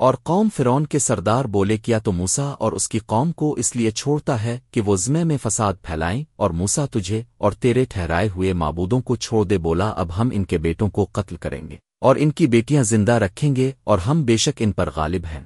اور قوم فرون کے سردار بولے کیا تو موسا اور اس کی قوم کو اس لیے چھوڑتا ہے کہ وہ زمے میں فساد پھیلائیں اور موسا تجھے اور تیرے ٹھہرائے ہوئے معبودوں کو چھوڑ دے بولا، اب ہم ان کے بیٹوں کو قتل کریں گے اور ان کی بیٹیاں زندہ رکھیں گے اور ہم بے شک ان پر غالب ہیں۔